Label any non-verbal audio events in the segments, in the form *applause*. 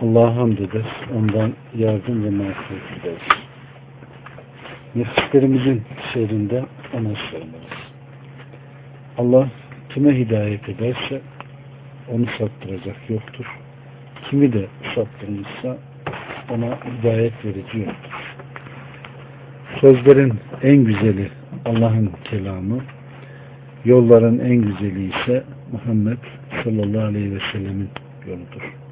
Allah'a hamd ederiz. Ondan yardım ve mağfiret ederiz. Nefislerimizin şerrinden ona sığınırız. Allah kime hidayet ederse onu saptıracak yoktur. Kimi de saptırmışsa ona hidayet verici yoktur. Sözlerin en güzeli Allah'ın kelamı, yolların en güzeli ise Muhammed sallallahu aleyhi ve sellemin yoludur.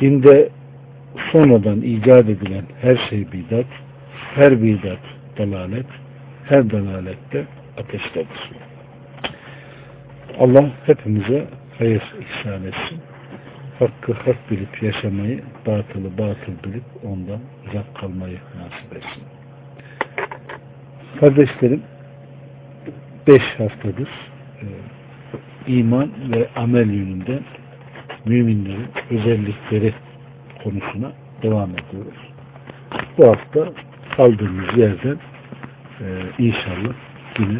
Dinde sonradan icat edilen her şey bidat, her bidat dalalet, her dalalette ateştedir. Allah hepimize hayır ihsan etsin. Hakkı hak bilip yaşamayı, batılı batıl bilip ondan uzak kalmayı nasip etsin. Kardeşlerim, beş haftadır e, iman ve amel yönünde müminlerin özellikleri konusuna devam ediyoruz. Bu hafta kaldığımız yerden e, inşallah yine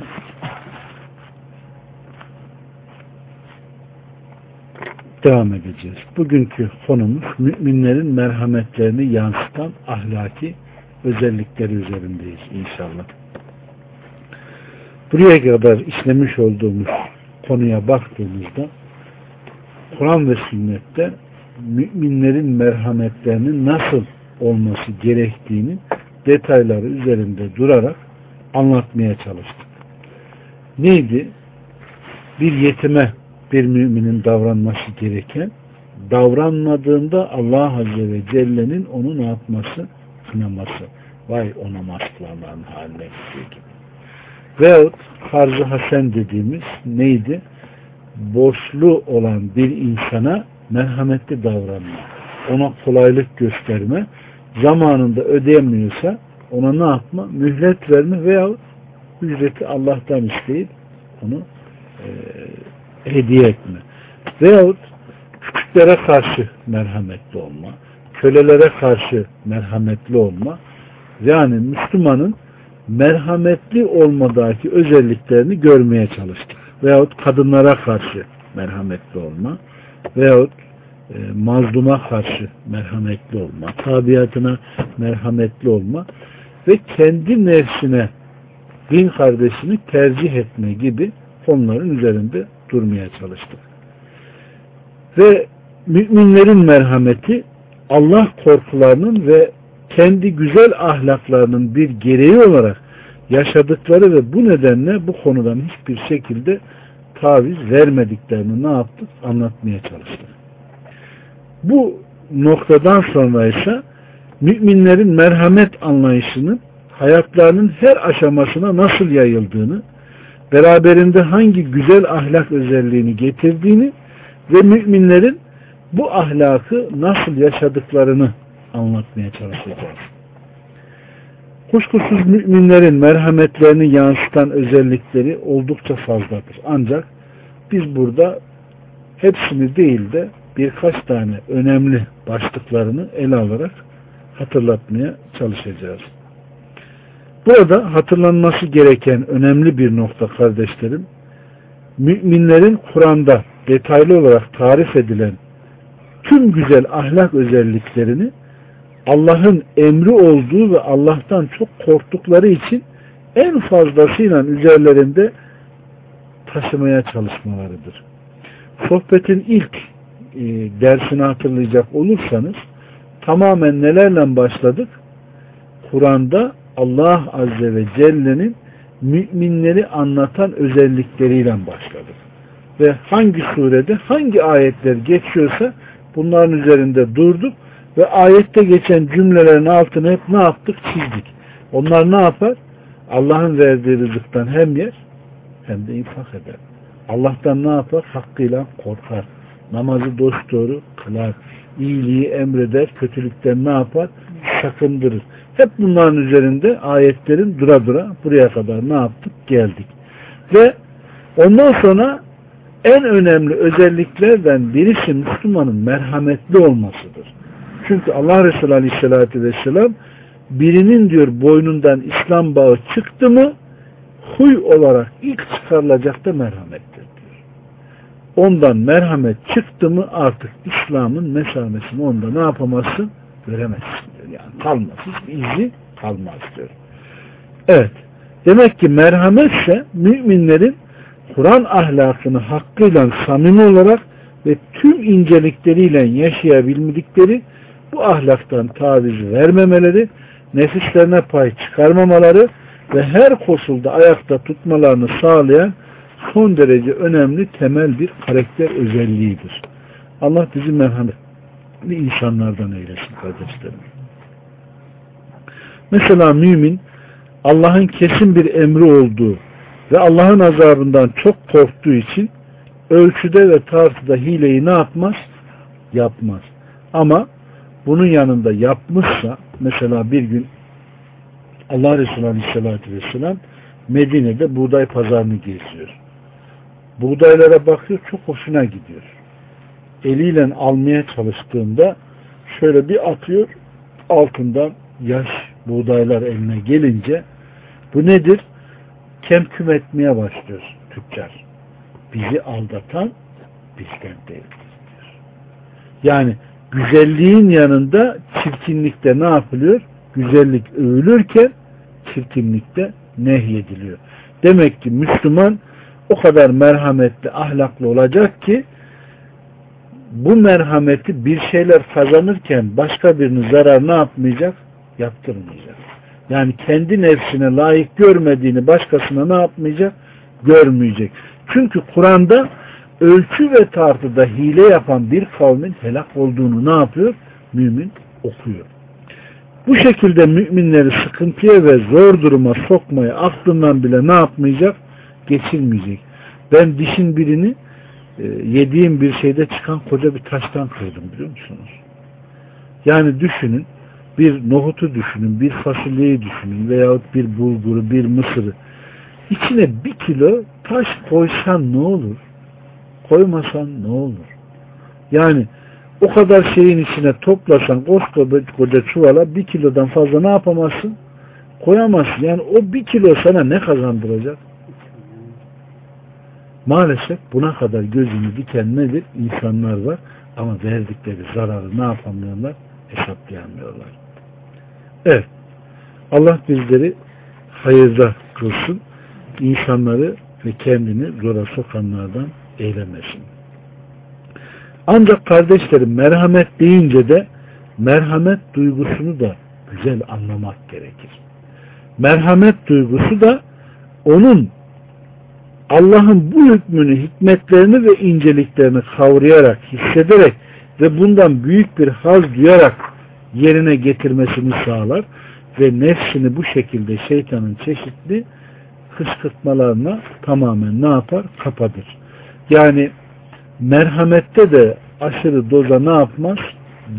devam edeceğiz. Bugünkü konumuz müminlerin merhametlerini yansıtan ahlaki özellikleri üzerindeyiz inşallah. Buraya kadar işlemiş olduğumuz konuya baktığımızda Kur'an ve sünnette müminlerin merhametlerinin nasıl olması gerektiğini detayları üzerinde durarak anlatmaya çalıştık. Neydi? Bir yetime bir müminin davranması gereken davranmadığında Allah Azze ve Celle'nin onu ne yapması? Kınaması. Vay o namazlarların haline gittiği gibi. Veyahut harz hasen dediğimiz neydi? Borçlu olan bir insana merhametli davranma. Ona kolaylık gösterme. Zamanında ödeyemiyorsa ona ne yapma? Mühlet verme veyahut ücreti Allah'tan isteyip onu e, hediye etme. Veyahut küçüklere karşı merhametli olma. Kölelere karşı merhametli olma. Yani Müslümanın merhametli olmadaki özelliklerini görmeye çalıştık. Veyahut kadınlara karşı merhametli olma. Veyahut e, mazluma karşı merhametli olma. Tabiatına merhametli olma. Ve kendi nefsine din kardeşini tercih etme gibi konuların üzerinde durmaya çalıştık. Ve müminlerin merhameti Allah korkularının ve kendi güzel ahlaklarının bir gereği olarak yaşadıkları ve bu nedenle bu konudan hiçbir şekilde taviz vermediklerini ne yaptık? Anlatmaya çalıştık. Bu noktadan sonra ise müminlerin merhamet anlayışının hayatlarının her aşamasına nasıl yayıldığını, beraberinde hangi güzel ahlak özelliğini getirdiğini ve müminlerin bu ahlakı nasıl yaşadıklarını anlatmaya çalışacağız. Kuşkusuz müminlerin merhametlerini yansıtan özellikleri oldukça fazladır. Ancak biz burada hepsini değil de birkaç tane önemli başlıklarını ele alarak hatırlatmaya çalışacağız. Burada hatırlanması gereken önemli bir nokta kardeşlerim, müminlerin Kur'an'da detaylı olarak tarif edilen tüm güzel ahlak özelliklerini Allah'ın emri olduğu ve Allah'tan çok korktukları için en fazlasıyla üzerlerinde taşımaya çalışmalarıdır. Sohbetin ilk e, dersini hatırlayacak olursanız tamamen nelerle başladık? Kur'an'da Allah Azze ve Celle'nin müminleri anlatan özellikleriyle başladık. Ve hangi surede hangi ayetler geçiyorsa bunların üzerinde durduk ve ayette geçen cümlelerin altını hep ne yaptık? Çizdik. Onlar ne yapar? Allah'ın verdiği rızıktan hem yer hem de infak eder. Allah'tan ne yapar? Hakkıyla korkar. Namazı dosdoğru kılar. İyiliği emreder. Kötülükten ne yapar? Sakındırır. Hep bunların üzerinde ayetlerin dura dura buraya kadar ne yaptık? Geldik. Ve ondan sonra en önemli özelliklerden birisi Müslümanın merhametli olmasıdır. Çünkü Allah Resulü Aleyhisselatü Vesselam birinin diyor boynundan İslam bağı çıktı mı huy olarak ilk çıkarılacak da merhamettir diyor. ondan merhamet çıktı mı artık İslam'ın mesamesini onda ne yapamazsın? Göremezsin diyor. Yani kalmaz. Hiçbir izi kalmaz diyor. Evet. Demek ki merhametse müminlerin Kur'an ahlakını hakkıyla samimi olarak ve tüm incelikleriyle yaşayabildikleri bu ahlaktan taviz vermemeleri, nefislerine pay çıkarmamaları ve her koşulda ayakta tutmalarını sağlayan son derece önemli temel bir karakter özelliğidir. Allah bizi merhametli insanlardan eylesin kardeşlerim. Mesela mümin Allah'ın kesin bir emri olduğu ve Allah'ın azabından çok korktuğu için ölçüde ve tartıda hileyi ne yapmaz? Yapmaz. Ama bunun yanında yapmışsa mesela bir gün Allah Resulü Aleyhisselatü Vesselam Medine'de buğday pazarını geziyor. Buğdaylara bakıyor çok hoşuna gidiyor. Eliyle almaya çalıştığında şöyle bir atıyor altından yaş buğdaylar eline gelince bu nedir? Kemküm etmeye başlıyor tüccar. Bizi aldatan bizden değildir. Yani güzelliğin yanında çirkinlikte ne yapılıyor? Güzellik övülürken çirkinlikte nehyediliyor. Demek ki Müslüman o kadar merhametli, ahlaklı olacak ki bu merhameti bir şeyler kazanırken başka birinin zarar ne yapmayacak? Yaptırmayacak. Yani kendi nefsine layık görmediğini başkasına ne yapmayacak? Görmeyecek. Çünkü Kur'an'da ölçü ve tartıda hile yapan bir kavmin helak olduğunu ne yapıyor? Mümin okuyor. Bu şekilde müminleri sıkıntıya ve zor duruma sokmaya aklından bile ne yapmayacak? Geçirmeyecek. Ben dişin birini e, yediğim bir şeyde çıkan koca bir taştan kırdım biliyor musunuz? Yani düşünün bir nohutu düşünün, bir fasulyeyi düşünün veyahut bir bulguru, bir mısırı. İçine bir kilo taş koysan ne olur? Koymasan ne olur? Yani o kadar şeyin içine toplasan koskoca koca çuvala bir kilodan fazla ne yapamazsın? Koyamazsın. Yani o bir kilo sana ne kazandıracak? Maalesef buna kadar gözünü diken nedir? İnsanlar var ama verdikleri zararı ne yapamıyorlar? Hesaplayamıyorlar. Evet. Allah bizleri hayırda kılsın. İnsanları ve kendini zora sokanlardan eylemesin. Ancak kardeşlerim merhamet deyince de merhamet duygusunu da güzel anlamak gerekir. Merhamet duygusu da onun Allah'ın bu hükmünü, hikmetlerini ve inceliklerini kavrayarak, hissederek ve bundan büyük bir haz duyarak yerine getirmesini sağlar ve nefsini bu şekilde şeytanın çeşitli kışkırtmalarına tamamen ne yapar? Kapatır. Yani merhamette de aşırı doza ne yapmaz?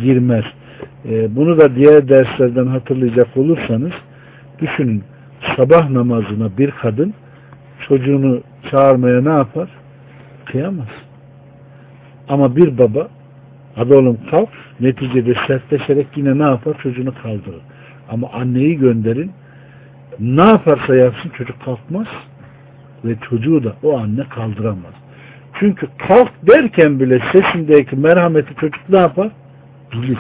Girmez. Ee, bunu da diğer derslerden hatırlayacak olursanız düşünün sabah namazına bir kadın çocuğunu çağırmaya ne yapar? Kıyamaz. Ama bir baba hadi oğlum kalk neticede sertleşerek yine ne yapar? Çocuğunu kaldırır. Ama anneyi gönderin ne yaparsa yapsın çocuk kalkmaz ve çocuğu da o anne kaldıramaz. Çünkü kalk derken bile sesindeki merhameti çocuk ne yapar? Bilir.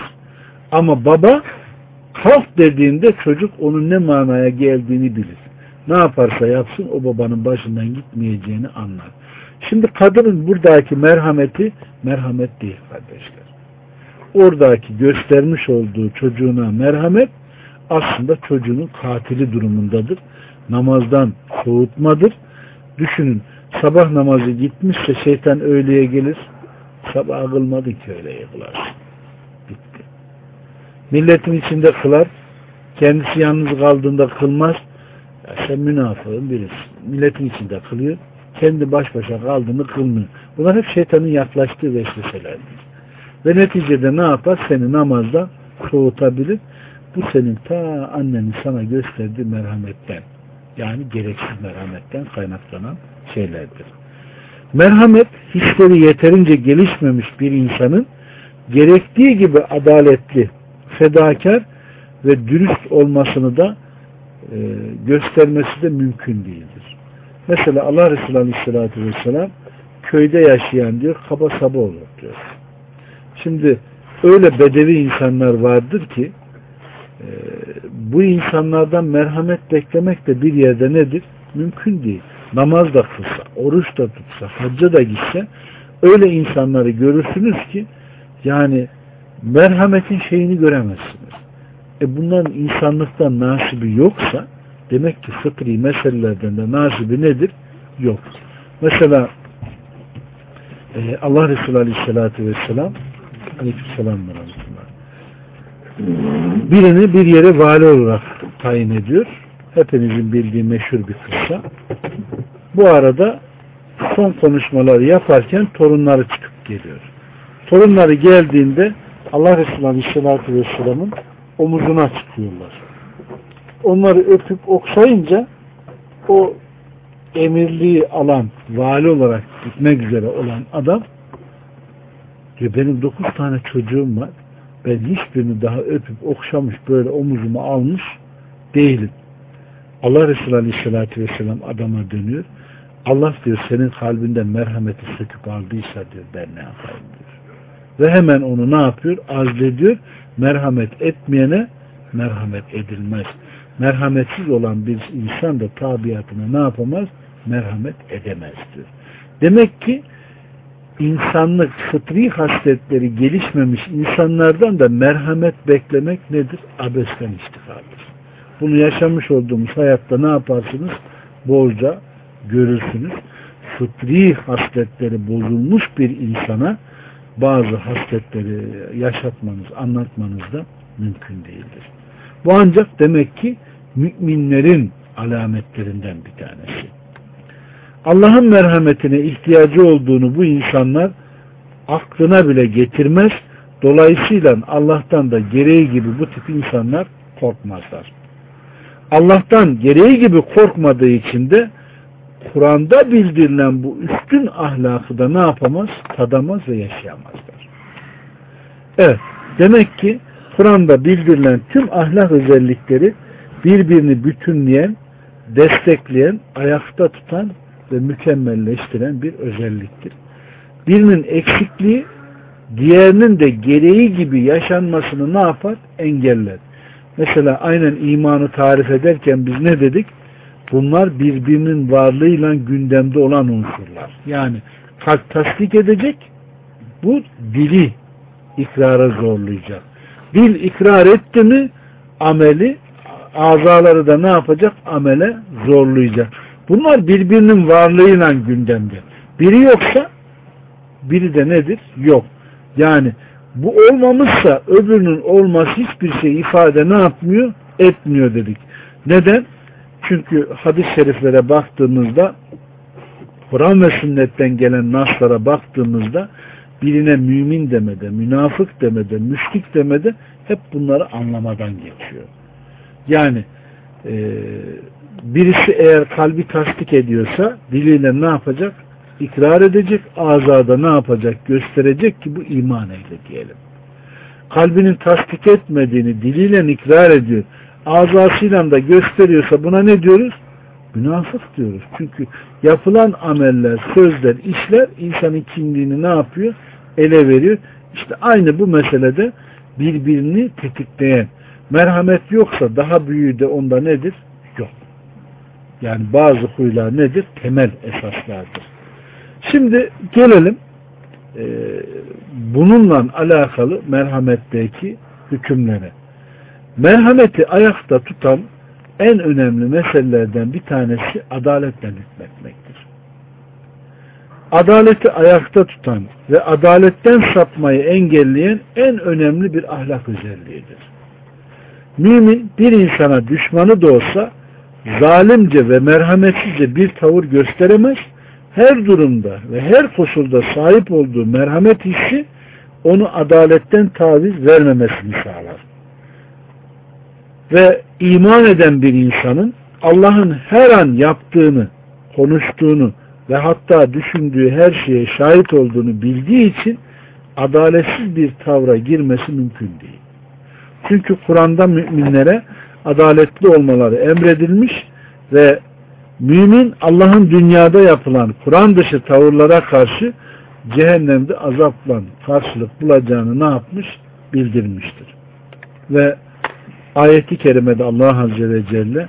Ama baba kalk dediğinde çocuk onun ne manaya geldiğini bilir. Ne yaparsa yapsın o babanın başından gitmeyeceğini anlar. Şimdi kadının buradaki merhameti merhamet değil kardeşler. Oradaki göstermiş olduğu çocuğuna merhamet aslında çocuğunun katili durumundadır. Namazdan soğutmadır. Düşünün sabah namazı gitmişse şeytan öğleye gelir. Sabah kılmadı ki öğleye kılarsın. Bitti. Milletin içinde kılar. Kendisi yalnız kaldığında kılmaz. Ya sen münafığın birisi. Milletin içinde kılıyor. Kendi baş başa kaldığını kılmıyor. Bunlar hep şeytanın yaklaştığı vesveselerdir. Ve neticede ne yapar? Seni namazda soğutabilir. Bu senin ta annenin sana gösterdiği merhametten yani gereksiz merhametten kaynaklanan şeylerdir. Merhamet hisleri yeterince gelişmemiş bir insanın gerektiği gibi adaletli, fedakar ve dürüst olmasını da e, göstermesi de mümkün değildir. Mesela Allah Resulü Aleyhisselatü Vesselam köyde yaşayan diyor kaba saba olur diyor. Şimdi öyle bedevi insanlar vardır ki e, bu insanlardan merhamet beklemek de bir yerde nedir? Mümkün değil. Namaz da kılsa, oruç da tutsa, hacca da gitse öyle insanları görürsünüz ki yani merhametin şeyini göremezsiniz. E bunların insanlıktan nasibi yoksa demek ki fıtri meselelerden de nasibi nedir? Yok. Mesela e, Allah Resulü Aleyhisselatü Vesselam Aleykümselam birini bir yere vali olarak tayin ediyor. Hepinizin bildiği meşhur bir kıssa. Bu arada son konuşmaları yaparken torunları çıkıp geliyor. Torunları geldiğinde Allah Resulü Aleyhisselatü Vesselam'ın omuzuna çıkıyorlar. Onları öpüp okşayınca o emirliği alan, vali olarak gitmek üzere olan adam diyor benim dokuz tane çocuğum var. Ben hiçbirini daha öpüp okşamış böyle omuzuma almış değilim. Allah Resulü Aleyhisselatü Vesselam adama dönüyor. Allah diyor senin kalbinden merhameti söküp aldıysa diyor ben ne yapayım diyor. Ve hemen onu ne yapıyor? Azlediyor. Merhamet etmeyene merhamet edilmez. Merhametsiz olan bir insan da tabiatına ne yapamaz? Merhamet edemez diyor. Demek ki insanlık fıtri hasletleri gelişmemiş insanlardan da merhamet beklemek nedir? Abesten iştifardır. Bunu yaşamış olduğumuz hayatta ne yaparsınız? Bolca görürsünüz. Fıtri hasletleri bozulmuş bir insana bazı hasletleri yaşatmanız, anlatmanız da mümkün değildir. Bu ancak demek ki müminlerin alametlerinden bir tanesi. Allah'ın merhametine ihtiyacı olduğunu bu insanlar aklına bile getirmez. Dolayısıyla Allah'tan da gereği gibi bu tip insanlar korkmazlar. Allah'tan gereği gibi korkmadığı için de Kur'an'da bildirilen bu üstün ahlakı da ne yapamaz? Tadamaz ve yaşayamazlar. Evet. Demek ki Kur'an'da bildirilen tüm ahlak özellikleri birbirini bütünleyen, destekleyen, ayakta tutan ve mükemmelleştiren bir özelliktir. Birinin eksikliği diğerinin de gereği gibi yaşanmasını ne yapar? Engeller. Mesela aynen imanı tarif ederken biz ne dedik? Bunlar birbirinin varlığıyla gündemde olan unsurlar. Yani kalp tasdik edecek, bu dili ikrara zorlayacak. Dil ikrar etti mi ameli, azaları da ne yapacak? Amele zorlayacak. Bunlar birbirinin varlığıyla gündemde. Biri yoksa biri de nedir? Yok. Yani bu olmamışsa öbürünün olması hiçbir şey ifade ne yapmıyor? Etmiyor dedik. Neden? Çünkü hadis-i şeriflere baktığımızda Kur'an ve sünnetten gelen naslara baktığımızda birine mümin demede, münafık demede, müşrik demede hep bunları anlamadan geçiyor. Yani e, birisi eğer kalbi tasdik ediyorsa diliyle ne yapacak? İkrar edecek, azada ne yapacak? Gösterecek ki bu iman eyle diyelim. Kalbinin tasdik etmediğini diliyle ikrar ediyor. Azasıyla da gösteriyorsa buna ne diyoruz? Münafık diyoruz. Çünkü yapılan ameller, sözler, işler insanın kimliğini ne yapıyor? Ele veriyor. İşte aynı bu meselede birbirini tetikleyen merhamet yoksa daha büyüğü de onda nedir? Yok. Yani bazı huylar nedir? Temel esaslardır. Şimdi gelelim e, bununla alakalı merhametteki hükümlere. Merhameti ayakta tutan en önemli meselelerden bir tanesi adaletle hükmetmektir. Adaleti ayakta tutan ve adaletten sapmayı engelleyen en önemli bir ahlak özelliğidir. Mümin bir insana düşmanı da olsa zalimce ve merhametsizce bir tavır gösteremez. Her durumda ve her koşulda sahip olduğu merhamet hissi onu adaletten taviz vermemesini sağlar. Ve iman eden bir insanın Allah'ın her an yaptığını, konuştuğunu ve hatta düşündüğü her şeye şahit olduğunu bildiği için adaletsiz bir tavra girmesi mümkün değil. Çünkü Kur'an'da müminlere adaletli olmaları emredilmiş ve Mümin Allah'ın dünyada yapılan Kur'an dışı tavırlara karşı cehennemde azapla karşılık bulacağını ne yapmış? Bildirmiştir. Ve ayeti kerimede Allah Azze ve Celle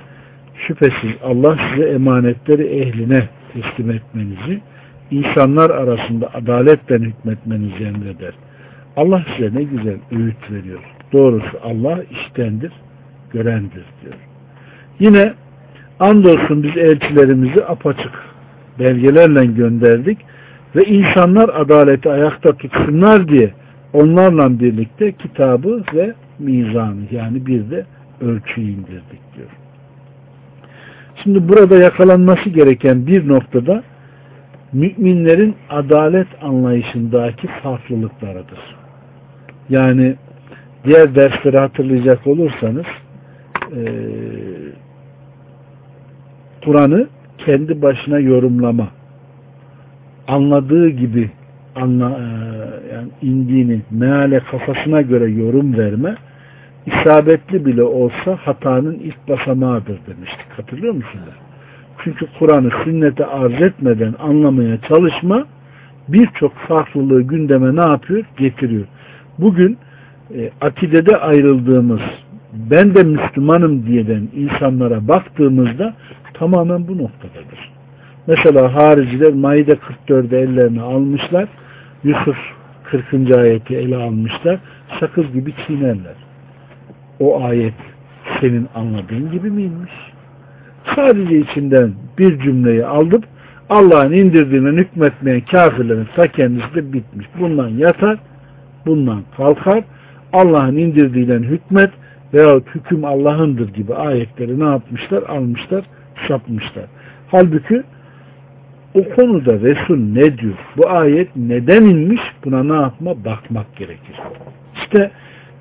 şüphesiz Allah size emanetleri ehline teslim etmenizi, insanlar arasında adaletle hükmetmenizi emreder. Allah size ne güzel öğüt veriyor. Doğrusu Allah iştendir, görendir diyor. Yine andolsun biz elçilerimizi apaçık belgelerle gönderdik ve insanlar adaleti ayakta tutsunlar diye onlarla birlikte kitabı ve mizanı yani bir de ölçüyü indirdik diyor. Şimdi burada yakalanması gereken bir noktada müminlerin adalet anlayışındaki farklılıklarıdır. Yani diğer dersleri hatırlayacak olursanız e, Kur'an'ı kendi başına yorumlama anladığı gibi anla, e, yani indiğini meale kafasına göre yorum verme isabetli bile olsa hatanın ilk basamağıdır demiştik. Hatırlıyor musunuz? Çünkü Kur'an'ı sünnete arz etmeden anlamaya çalışma birçok farklılığı gündeme ne yapıyor? Getiriyor. Bugün e, akidede ayrıldığımız ben de Müslümanım diyeden insanlara baktığımızda tamamen bu noktadadır. Mesela hariciler Maide 44'de ellerine almışlar. Yusuf 40. ayeti ele almışlar. Sakız gibi çiğnerler. O ayet senin anladığın gibi miymiş? Sadece içinden bir cümleyi aldıp Allah'ın indirdiğine hükmetmeyen kafirlerin ta kendisi de bitmiş. Bundan yatar, bundan kalkar, Allah'ın indirdiğiyle hükmet veyahut hüküm Allah'ındır gibi ayetleri ne yapmışlar? Almışlar, sapmışlar. Halbuki o konuda Resul ne diyor? Bu ayet neden inmiş? Buna ne yapma? Bakmak gerekir. İşte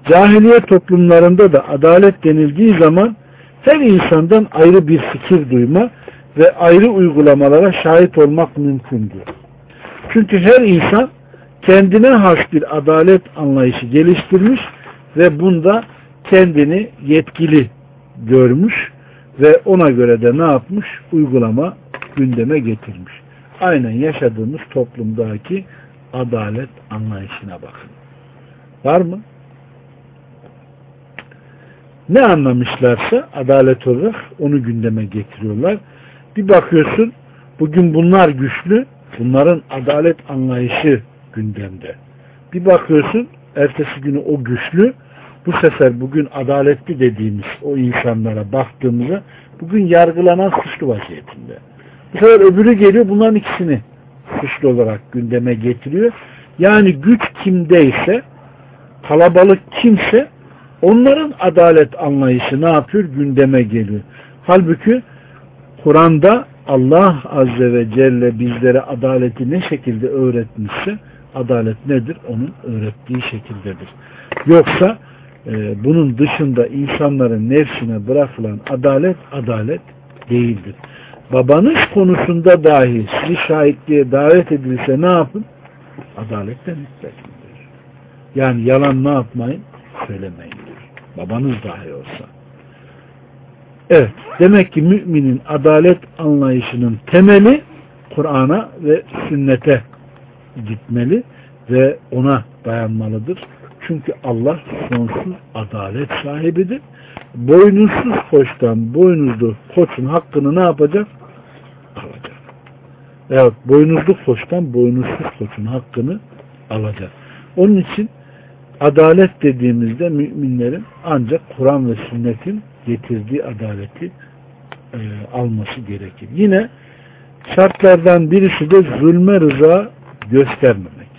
cahiliye toplumlarında da adalet denildiği zaman her insandan ayrı bir fikir duyma ve ayrı uygulamalara şahit olmak mümkündür. Çünkü her insan kendine has bir adalet anlayışı geliştirmiş ve bunda kendini yetkili görmüş ve ona göre de ne yapmış? Uygulama gündeme getirmiş. Aynen yaşadığımız toplumdaki adalet anlayışına bakın. Var mı? Ne anlamışlarsa adalet olarak onu gündeme getiriyorlar. Bir bakıyorsun bugün bunlar güçlü, bunların adalet anlayışı gündemde. Bir bakıyorsun ertesi günü o güçlü, bu sefer bugün adaletli dediğimiz o insanlara baktığımızda bugün yargılanan suçlu vaziyetinde. Bu sefer öbürü geliyor bunların ikisini suçlu olarak gündeme getiriyor. Yani güç kimdeyse kalabalık kimse onların adalet anlayışı ne yapıyor? Gündeme geliyor. Halbuki Kur'an'da Allah Azze ve Celle bizlere adaleti ne şekilde öğretmişse adalet nedir? Onun öğrettiği şekildedir. Yoksa e, bunun dışında insanların nefsine bırakılan adalet adalet değildir. Babanız konusunda dahi sizi şahitliğe davet edilse ne yapın? Adaletten hükmetin Yani yalan ne yapmayın? Söylemeyin Babanız dahi olsa. Evet. Demek ki müminin adalet anlayışının temeli Kur'an'a ve sünnete gitmeli ve ona dayanmalıdır. Çünkü Allah sonsuz adalet sahibidir. Boynuzsuz koçtan boynuzlu koçun hakkını ne yapacak? Alacak. Evet, boynuzlu koçtan boynuzsuz koçun hakkını alacak. Onun için adalet dediğimizde müminlerin ancak Kur'an ve sünnetin getirdiği adaleti e, alması gerekir. Yine şartlardan birisi de zulme rıza göstermemek.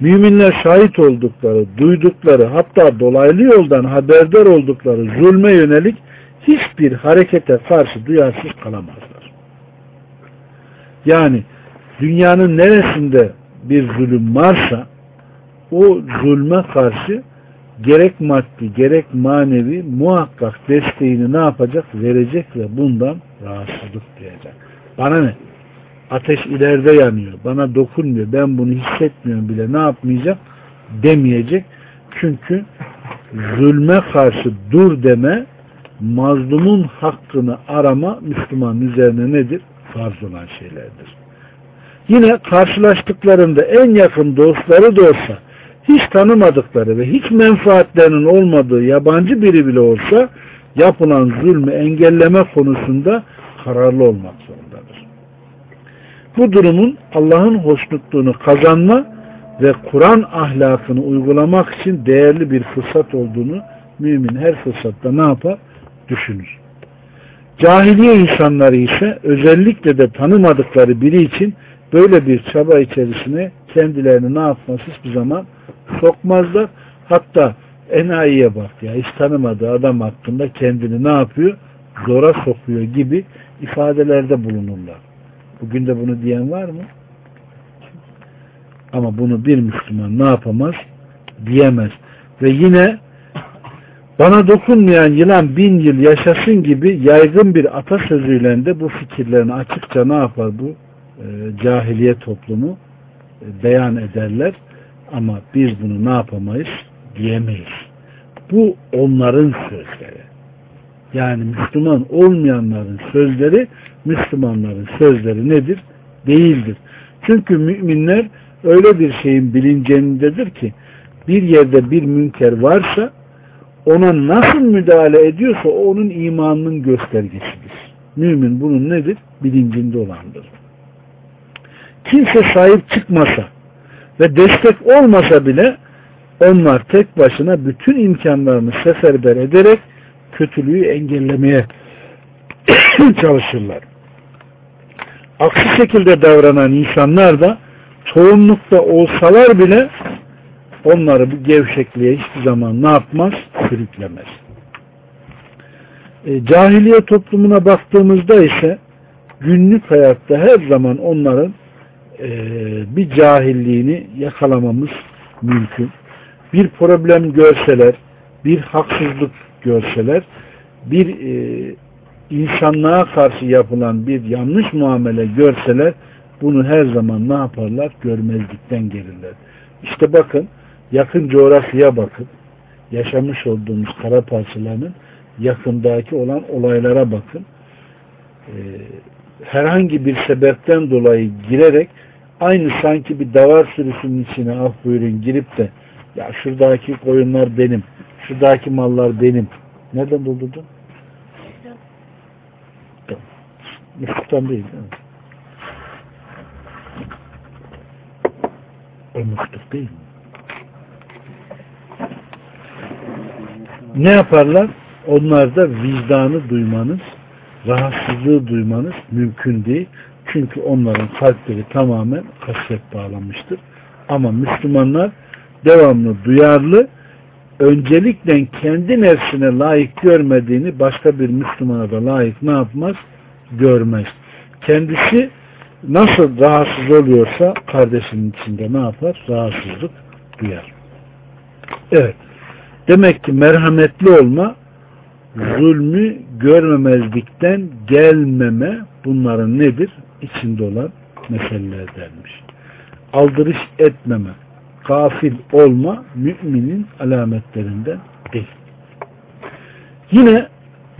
Müminler şahit oldukları, duydukları, hatta dolaylı yoldan haberdar oldukları zulme yönelik hiçbir harekete karşı duyarsız kalamazlar. Yani dünyanın neresinde bir zulüm varsa o zulme karşı gerek maddi gerek manevi muhakkak desteğini ne yapacak? Verecek ve bundan rahatsızlık duyacak. Bana ne? Ateş ileride yanıyor. Bana dokunmuyor. Ben bunu hissetmiyorum bile. Ne yapmayacak? Demeyecek. Çünkü zulme karşı dur deme mazlumun hakkını arama Müslüman üzerine nedir? Farz olan şeylerdir. Yine karşılaştıklarında en yakın dostları da olsa hiç tanımadıkları ve hiç menfaatlerinin olmadığı yabancı biri bile olsa yapılan zulmü engelleme konusunda kararlı olmak zorundadır. Bu durumun Allah'ın hoşnutluğunu kazanma ve Kur'an ahlakını uygulamak için değerli bir fırsat olduğunu mümin her fırsatta ne yapar? Düşünür. Cahiliye insanları ise özellikle de tanımadıkları biri için böyle bir çaba içerisine kendilerini ne yapmaz hiçbir zaman sokmazlar. Hatta enayiye bak ya hiç tanımadığı adam hakkında kendini ne yapıyor? Zora sokuyor gibi ifadelerde bulunurlar. Bugün de bunu diyen var mı? Ama bunu bir Müslüman ne yapamaz? Diyemez. Ve yine bana dokunmayan yılan bin yıl yaşasın gibi yaygın bir atasözüyle de bu fikirlerini açıkça ne yapar bu e, cahiliye toplumu e, beyan ederler. Ama biz bunu ne yapamayız? Diyemeyiz. Bu onların sözleri. Yani Müslüman olmayanların sözleri Müslümanların sözleri nedir? Değildir. Çünkü müminler öyle bir şeyin bilincendedir ki bir yerde bir münker varsa ona nasıl müdahale ediyorsa onun imanının göstergesidir. Mümin bunun nedir? Bilincinde olandır. Kimse sahip çıkmasa ve destek olmasa bile onlar tek başına bütün imkanlarını seferber ederek kötülüğü engellemeye *coughs* çalışırlar. Aksi şekilde davranan insanlar da çoğunlukta olsalar bile onları bu gevşekliğe hiçbir zaman ne yapmaz? Sürüklemez. E, cahiliye toplumuna baktığımızda ise günlük hayatta her zaman onların e, bir cahilliğini yakalamamız mümkün. Bir problem görseler, bir haksızlık görseler, bir e, insanlığa karşı yapılan bir yanlış muamele görseler, bunu her zaman ne yaparlar? Görmezlikten gelirler. İşte bakın, yakın coğrafyaya bakın. Yaşamış olduğumuz kara parçalarının yakındaki olan olaylara bakın. Ee, herhangi bir sebepten dolayı girerek aynı sanki bir davar sürüsünün içine af buyurun girip de ya şuradaki koyunlar benim, şuradaki mallar benim. Nereden buldun? Musluktan değil değil değil? Ne yaparlar? Onlar da vicdanı duymanız, rahatsızlığı duymanız mümkün değil. Çünkü onların kalpleri tamamen kasvet bağlamıştır. Ama Müslümanlar devamlı duyarlı, öncelikle kendi nefsine layık görmediğini başka bir Müslümana da layık ne yapmaz? Görmez. Kendisi nasıl rahatsız oluyorsa kardeşinin içinde ne yapar? Rahatsızlık duyar. Evet. Demek ki merhametli olma zulmü görmemezlikten gelmeme bunların nedir? İçinde olan meselelerdenmiş. Aldırış etmeme, gafil olma müminin alametlerinden değil. Yine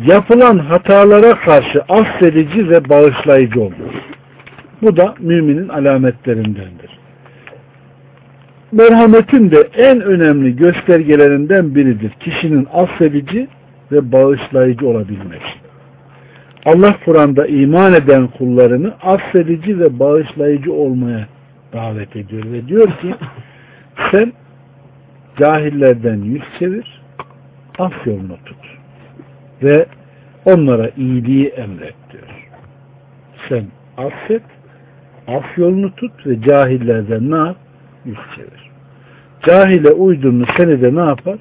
yapılan hatalara karşı affedici ve bağışlayıcı olmak. Bu da müminin alametlerindendir. Merhametin de en önemli göstergelerinden biridir. Kişinin affedici ve bağışlayıcı olabilmesi. Allah Kur'an'da iman eden kullarını affedici ve bağışlayıcı olmaya davet ediyor ve diyor ki *laughs* sen cahillerden yüz çevir af yolunu tut ve onlara iyiliği emret diyor. Sen affet af yolunu tut ve cahillerden ne yap? Yüz çevir. Cahile uydurunu seni de ne yapar?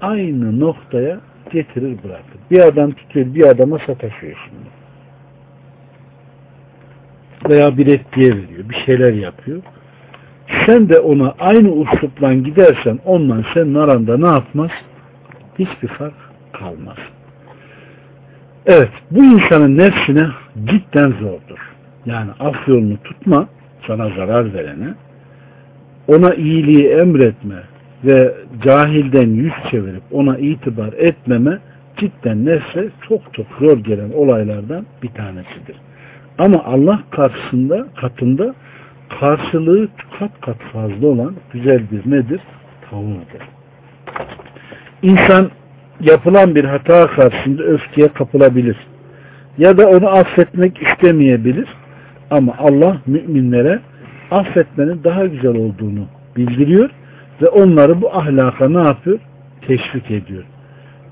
Aynı noktaya getirir bırakır. Bir adam tutuyor bir adama sataşıyor şimdi. Veya bir etkiye veriyor. Bir şeyler yapıyor. Sen de ona aynı uslupla gidersen ondan senin aranda ne yapmaz? Hiçbir fark kalmaz. Evet, bu insanın nefsine cidden zordur. Yani af yolunu tutma, sana zarar verene, ona iyiliği emretme ve cahilden yüz çevirip ona itibar etmeme cidden nefse çok çok zor gelen olaylardan bir tanesidir. Ama Allah karşısında, katında karşılığı kat kat fazla olan güzel bir nedir? Tavırdır. İnsan yapılan bir hata karşısında öfkeye kapılabilir. Ya da onu affetmek istemeyebilir. Ama Allah müminlere affetmenin daha güzel olduğunu bildiriyor ve onları bu ahlaka ne yapıyor? Teşvik ediyor.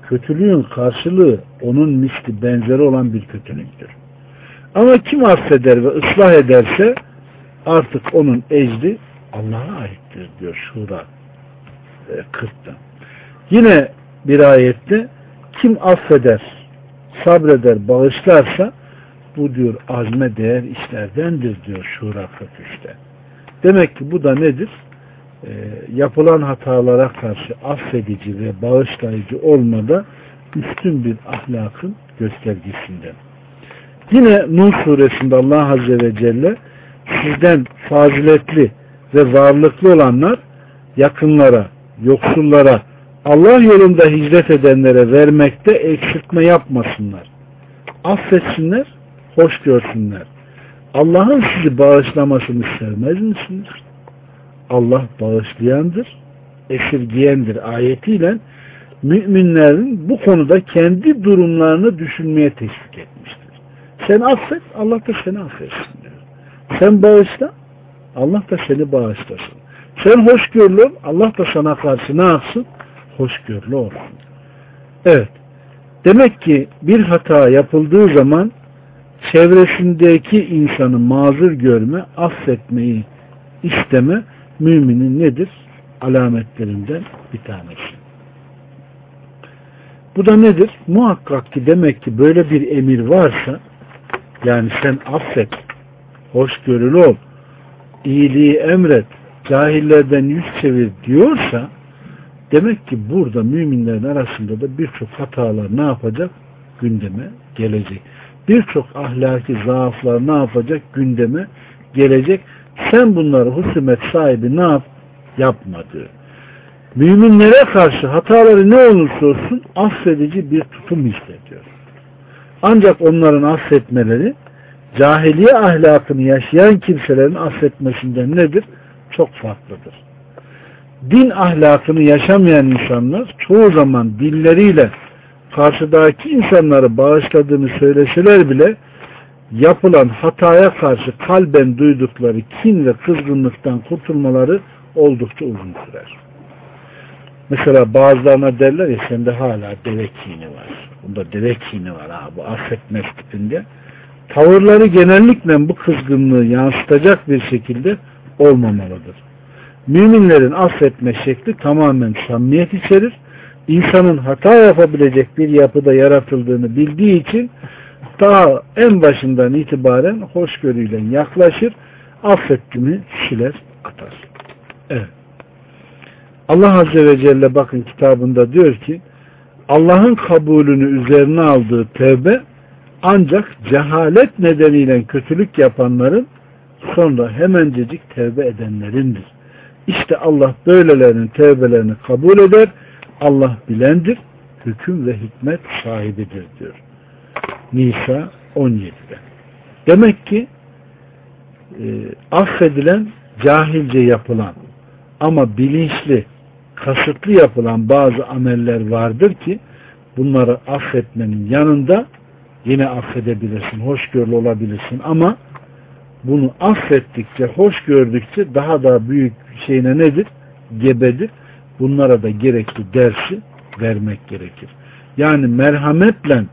Kötülüğün karşılığı onun misli benzeri olan bir kötülüktür. Ama kim affeder ve ıslah ederse artık onun ecri Allah'a aittir diyor Şura 40'ta. E, Yine bir ayette kim affeder, sabreder, bağışlarsa bu diyor azme değer işlerdendir diyor Şura 43'te. Demek ki bu da nedir? E, yapılan hatalara karşı affedici ve bağışlayıcı olmada üstün bir ahlakın göstergesinden. Yine Nuh suresinde Allah Azze ve Celle sizden faziletli ve varlıklı olanlar yakınlara, yoksullara, Allah yolunda hicret edenlere vermekte eksiltme yapmasınlar. Affetsinler, hoş görsünler. Allah'ın sizi bağışlamasını sevmez misiniz? Allah bağışlayandır, esirgiyendir ayetiyle müminlerin bu konuda kendi durumlarını düşünmeye teşvik etmiştir. Sen affet, Allah da seni affetsin diyor. Sen bağışla, Allah da seni bağışlasın. Sen hoşgörülü Allah da sana karşı ne yapsın? Hoşgörülü olsun. Evet. Demek ki bir hata yapıldığı zaman çevresindeki insanı mazur görme, affetmeyi isteme müminin nedir? Alametlerinden bir tanesi. Bu da nedir? Muhakkak ki demek ki böyle bir emir varsa yani sen affet, hoşgörülü ol, iyiliği emret, cahillerden yüz çevir diyorsa demek ki burada müminlerin arasında da birçok hatalar ne yapacak? Gündeme gelecek. Birçok ahlaki zaaflar ne yapacak? Gündeme gelecek. Sen bunları husumet sahibi ne yap? Yapma diyor. Müminlere karşı hataları ne olursa olsun affedici bir tutum hissediyor. Ancak onların affetmeleri cahiliye ahlakını yaşayan kimselerin affetmesinden nedir? Çok farklıdır. Din ahlakını yaşamayan insanlar çoğu zaman dilleriyle karşıdaki insanları bağışladığını söyleseler bile yapılan hataya karşı kalben duydukları kin ve kızgınlıktan kurtulmaları oldukça uzun sürer. Mesela bazılarına derler ya sende hala deve kini var. Bunda deve kini var ha bu affetmez tipinde. Tavırları genellikle bu kızgınlığı yansıtacak bir şekilde olmamalıdır. Müminlerin affetme şekli tamamen samimiyet içerir. İnsanın hata yapabilecek bir yapıda yaratıldığını bildiği için daha en başından itibaren hoşgörüyle yaklaşır, affettiğini siler atar. Evet. Allah Azze ve Celle bakın kitabında diyor ki Allah'ın kabulünü üzerine aldığı tevbe ancak cehalet nedeniyle kötülük yapanların sonra hemencecik tevbe edenlerindir. İşte Allah böylelerinin tevbelerini kabul eder. Allah bilendir, hüküm ve hikmet sahibidir diyor. Nisa 17'de. Demek ki e, affedilen cahilce yapılan ama bilinçli, kasıtlı yapılan bazı ameller vardır ki bunları affetmenin yanında yine affedebilirsin, hoşgörülü olabilirsin ama bunu affettikçe, hoş gördükçe daha da büyük şeyine nedir? Gebedir. Bunlara da gerekli dersi vermek gerekir. Yani merhametle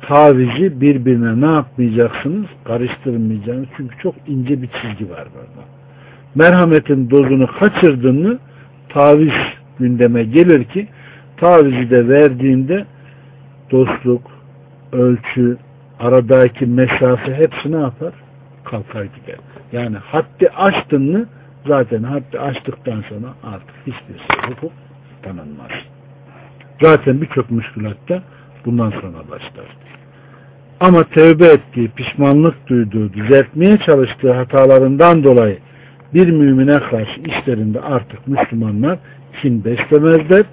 tavizi birbirine ne yapmayacaksınız? Karıştırmayacaksınız. Çünkü çok ince bir çizgi var burada. Merhametin dozunu kaçırdın mı taviz gündeme gelir ki tavizi de verdiğinde dostluk, ölçü, aradaki mesafe hepsi ne yapar? Kalkar gider. Yani haddi açtın mı zaten haddi açtıktan sonra artık hiçbir şey hukuk tanınmaz. Zaten birçok müşkülatta bundan sonra başlar. Ama tevbe ettiği, pişmanlık duyduğu, düzeltmeye çalıştığı hatalarından dolayı bir mümine karşı işlerinde artık Müslümanlar kin beslemezler.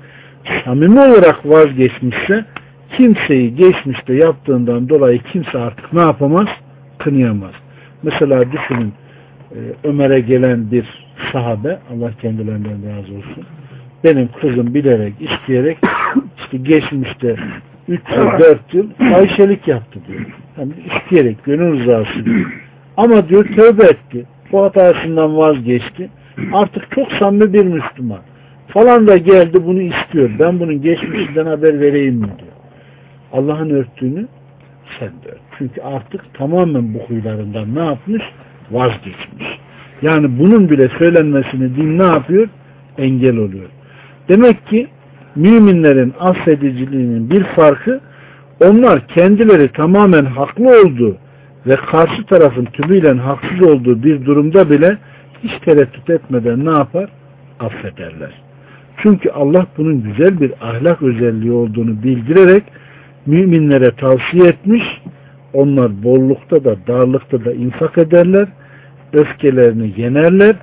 Samimi olarak vazgeçmişse kimseyi geçmişte yaptığından dolayı kimse artık ne yapamaz? Kınayamaz. Mesela düşünün e, Ömer'e gelen bir sahabe Allah kendilerinden razı olsun. Benim kızım bilerek, isteyerek işte geçmişte 3 yıl, 4 yıl fahişelik yaptı diyor. Yani isteyerek, gönül rızası diyor. Ama diyor tövbe etti. Bu hatasından vazgeçti. Artık çok samimi bir Müslüman. Falan da geldi bunu istiyor. Ben bunun geçmişinden haber vereyim mi diyor. Allah'ın örttüğünü sen de ört. Çünkü artık tamamen bu huylarından ne yapmış? Vazgeçmiş. Yani bunun bile söylenmesini din ne yapıyor? Engel oluyor. Demek ki müminlerin affediciliğinin bir farkı onlar kendileri tamamen haklı olduğu ve karşı tarafın tümüyle haksız olduğu bir durumda bile hiç tereddüt etmeden ne yapar? Affederler. Çünkü Allah bunun güzel bir ahlak özelliği olduğunu bildirerek müminlere tavsiye etmiş. Onlar bollukta da darlıkta da infak ederler. Öfkelerini yenerler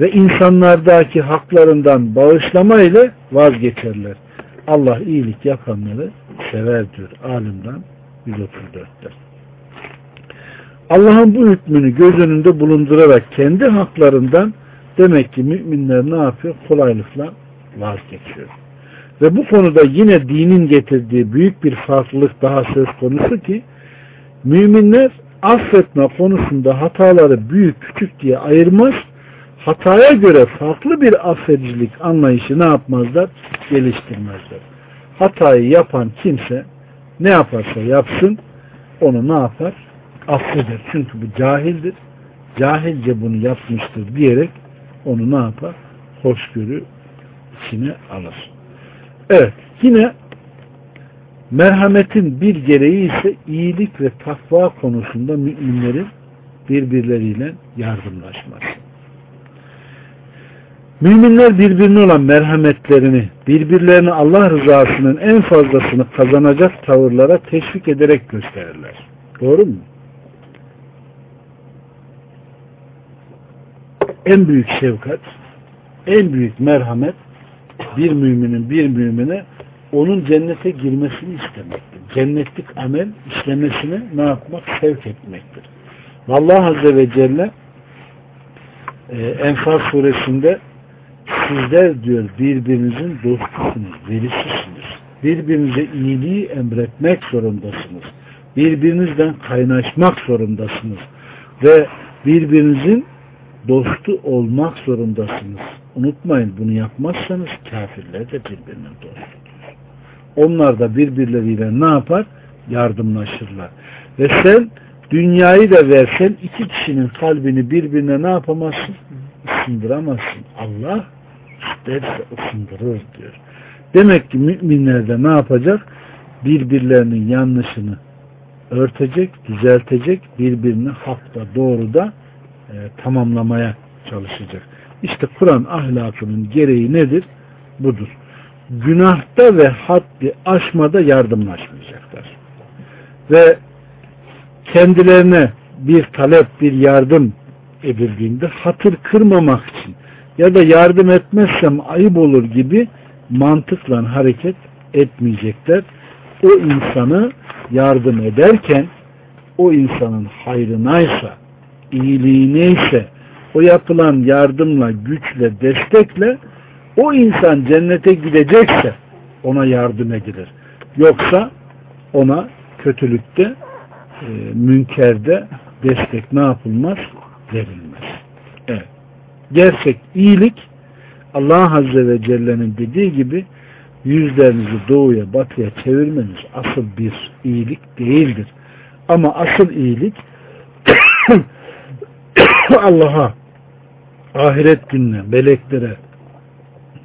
ve insanlardaki haklarından bağışlama ile vazgeçerler. Allah iyilik yapanları sever diyor alimden 134'te. Allah'ın bu hükmünü göz önünde bulundurarak kendi haklarından demek ki müminler ne yapıyor? Kolaylıkla vazgeçiyor. Ve bu konuda yine dinin getirdiği büyük bir farklılık daha söz konusu ki müminler affetme konusunda hataları büyük küçük diye ayırmaz hataya göre farklı bir affedicilik anlayışı ne yapmazlar? Geliştirmezler. Hatayı yapan kimse ne yaparsa yapsın onu ne yapar? Affeder. Çünkü bu cahildir. Cahilce bunu yapmıştır diyerek onu ne yapar? Hoşgörü içine alır. Evet. Yine merhametin bir gereği ise iyilik ve takva konusunda müminlerin birbirleriyle yardımlaşması. Müminler birbirine olan merhametlerini, birbirlerine Allah rızasının en fazlasını kazanacak tavırlara teşvik ederek gösterirler. Doğru mu? En büyük şefkat, en büyük merhamet bir müminin bir mümine onun cennete girmesini istemektir. Cennetlik amel işlemesine ne yapmak? Sevk etmektir. Allah Azze ve Celle e, Enfal suresinde sizler diyor birbirinizin dostusunuz, velisisiniz. Birbirinize iyiliği emretmek zorundasınız. Birbirinizden kaynaşmak zorundasınız. Ve birbirinizin dostu olmak zorundasınız. Unutmayın bunu yapmazsanız kafirler de birbirinin dostudur. Onlar da birbirleriyle ne yapar? Yardımlaşırlar. Ve sen dünyayı da versen iki kişinin kalbini birbirine ne yapamazsın? Isındıramazsın. Allah isterse ısındırır diyor. Demek ki müminler de ne yapacak? Birbirlerinin yanlışını örtecek, düzeltecek, birbirini hakta, doğruda e, tamamlamaya çalışacak. İşte Kur'an ahlakının gereği nedir? Budur. Günahta ve haddi aşmada yardımlaşmayacaklar. Ve kendilerine bir talep, bir yardım edildiğinde hatır kırmamak için ya da yardım etmezsem ayıp olur gibi mantıkla hareket etmeyecekler. O insana yardım ederken o insanın hayrınaysa, iyiliğineyse o yapılan yardımla, güçle, destekle o insan cennete gidecekse ona yardım edilir. Yoksa ona kötülükte, e, münkerde destek ne yapılmaz? Verilmez. Gerçek iyilik Allah Azze ve Celle'nin dediği gibi yüzlerinizi doğuya batıya çevirmeniz asıl bir iyilik değildir. Ama asıl iyilik *coughs* Allah'a ahiret gününe, meleklere,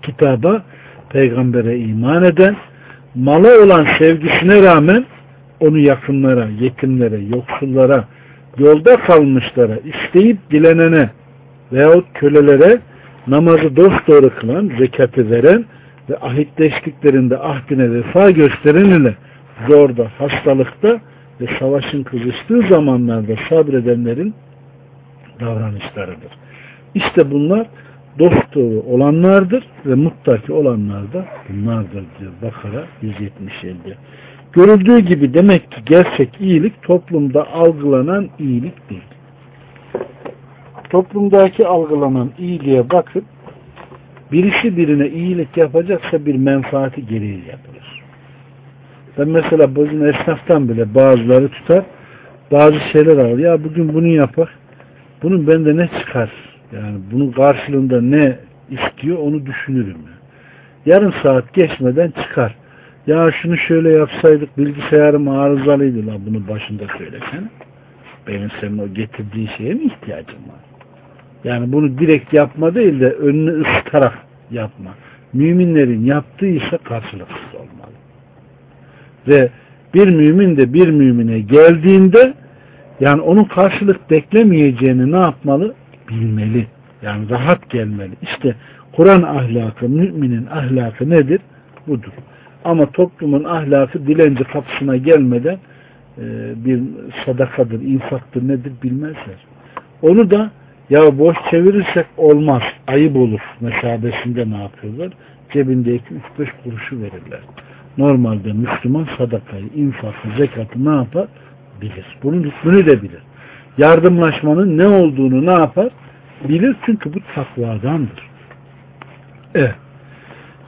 kitaba, peygambere iman eden, mala olan sevgisine rağmen onu yakınlara, yetimlere, yoksullara, yolda kalmışlara, isteyip dilenene, veyahut kölelere namazı dosdoğru kılan, zekatı veren ve ahitleştiklerinde ahdine vefa gösteren ile zorda, hastalıkta ve savaşın kızıştığı zamanlarda sabredenlerin davranışlarıdır. İşte bunlar dost doğru olanlardır ve muttaki olanlar da bunlardır diyor Bakara 177. Görüldüğü gibi demek ki gerçek iyilik toplumda algılanan iyilik değil. Toplumdaki algılanan iyiliğe bakıp birisi birine iyilik yapacaksa bir menfaati gereği yapılır. Ben mesela bugün esnaftan bile bazıları tutar bazı şeyler alır. Ya bugün bunu yapar. Bunun bende ne çıkar? Yani bunun karşılığında ne istiyor onu düşünürüm. Yarım saat geçmeden çıkar. Ya şunu şöyle yapsaydık bilgisayarım arızalıydı la bunu başında söylesene. Benim senin o getirdiği şeye mi ihtiyacım var? Yani bunu direkt yapma değil de önünü ısıtarak yapma. Müminlerin yaptığı ise karşılıksız olmalı. Ve bir mümin de bir mümine geldiğinde yani onun karşılık beklemeyeceğini ne yapmalı? Bilmeli. Yani rahat gelmeli. İşte Kur'an ahlakı, müminin ahlakı nedir? Budur. Ama toplumun ahlakı dilenci kapısına gelmeden e, bir sadakadır, infaktır nedir bilmezler. Onu da ya boş çevirirsek olmaz, ayıp olur mesabesinde ne yapıyorlar? Cebindeki 3-5 kuruşu verirler. Normalde Müslüman sadakayı, infakı, zekatı ne yapar? Bilir. Bunun hükmünü de bilir. Yardımlaşmanın ne olduğunu ne yapar? Bilir çünkü bu takvadandır. Evet.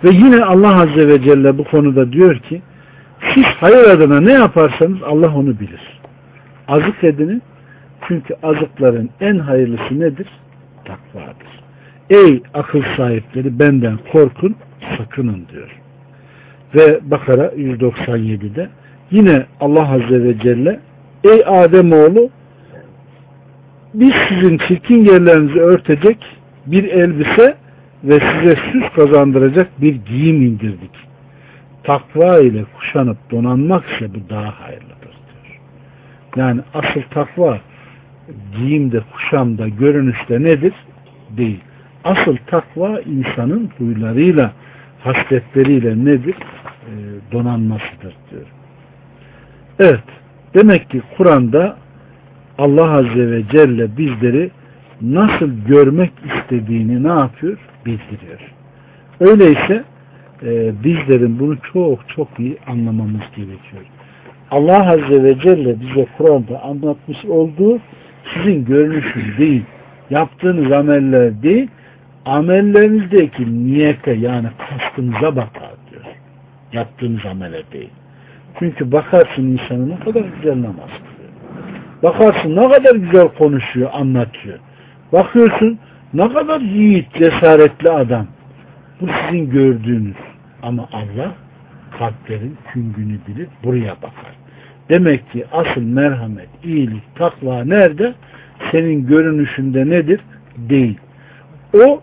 Ve yine Allah Azze ve Celle bu konuda diyor ki siz hayır adına ne yaparsanız Allah onu bilir. Azık edinin çünkü azıkların en hayırlısı nedir? Takvadır. Ey akıl sahipleri benden korkun, sakının diyor. Ve Bakara 197'de yine Allah Azze ve Celle Ey Ademoğlu biz sizin çirkin yerlerinizi örtecek bir elbise ve size süs kazandıracak bir giyim indirdik. Takva ile kuşanıp donanmak ise bu daha hayırlıdır diyor. Yani asıl takva giyimde, kuşamda, görünüşte nedir? Değil. Asıl takva insanın huylarıyla, hasletleriyle nedir? E, donanmasıdır diyor. Evet. Demek ki Kur'an'da Allah Azze ve Celle bizleri nasıl görmek istediğini ne yapıyor? Bildiriyor. Öyleyse e, bizlerin bunu çok çok iyi anlamamız gerekiyor. Allah Azze ve Celle bize Kur'an'da anlatmış olduğu sizin görünüşünüz değil, yaptığınız ameller değil, amellerinizdeki niyete yani kastınıza bakar diyor. Yaptığınız amele değil. Çünkü bakarsın insanın ne kadar güzel namaz kılıyor. Bakarsın ne kadar güzel konuşuyor, anlatıyor. Bakıyorsun ne kadar yiğit, cesaretli adam. Bu sizin gördüğünüz. Ama Allah kalplerin küngünü bilir, buraya bakar. Demek ki asıl merhamet, iyilik, takva nerede? Senin görünüşünde nedir? Değil. O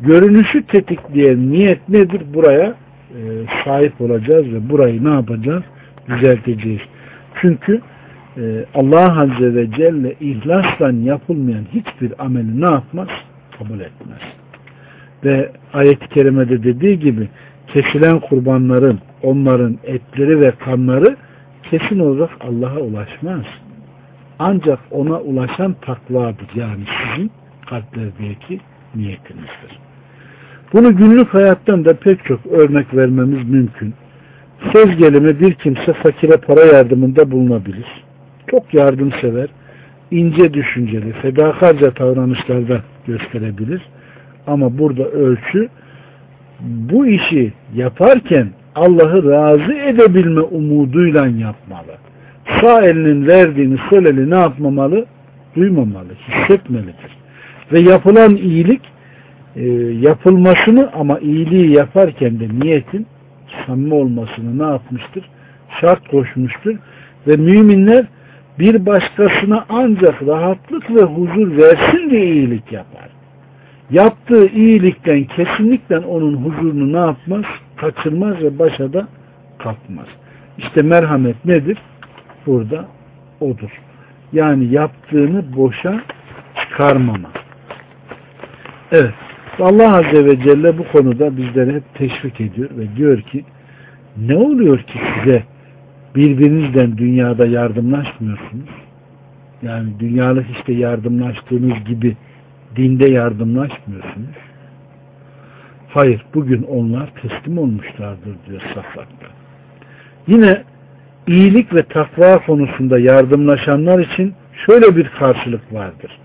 görünüşü tetikleyen niyet nedir? Buraya e, sahip olacağız ve burayı ne yapacağız? Düzelteceğiz. Çünkü e, Allah Azze ve Celle ihlasla yapılmayan hiçbir ameli ne yapmaz? Kabul etmez. Ve ayet-i kerimede dediği gibi kesilen kurbanların, onların etleri ve kanları kesin olarak Allah'a ulaşmaz. Ancak ona ulaşan takvadır. Yani sizin kalplerdeki niyetinizdir. Bunu günlük hayattan da pek çok örnek vermemiz mümkün. Söz gelimi bir kimse fakire para yardımında bulunabilir. Çok yardımsever, ince düşünceli, fedakarca davranışlarda gösterebilir. Ama burada ölçü bu işi yaparken Allah'ı razı edebilme umuduyla yapmalı. Sağ elinin verdiğini sol eli ne yapmamalı? Duymamalı, hissetmelidir. Ve yapılan iyilik e, yapılmasını ama iyiliği yaparken de niyetin samimi olmasını ne yapmıştır? Şart koşmuştur. Ve müminler bir başkasına ancak rahatlık ve huzur versin diye iyilik yapar. Yaptığı iyilikten kesinlikle onun huzurunu ne yapmaz? Kaçırmaz ve başa da kalkmaz. İşte merhamet nedir? Burada odur. Yani yaptığını boşa çıkarmama. Evet. Allah Azze ve Celle bu konuda bizleri hep teşvik ediyor ve diyor ki ne oluyor ki size birbirinizden dünyada yardımlaşmıyorsunuz? Yani dünyalık işte yardımlaştığınız gibi dinde yardımlaşmıyorsunuz. Hayır, bugün onlar teslim olmuşlardır diyor saflarında. Yine iyilik ve takva konusunda yardımlaşanlar için şöyle bir karşılık vardır.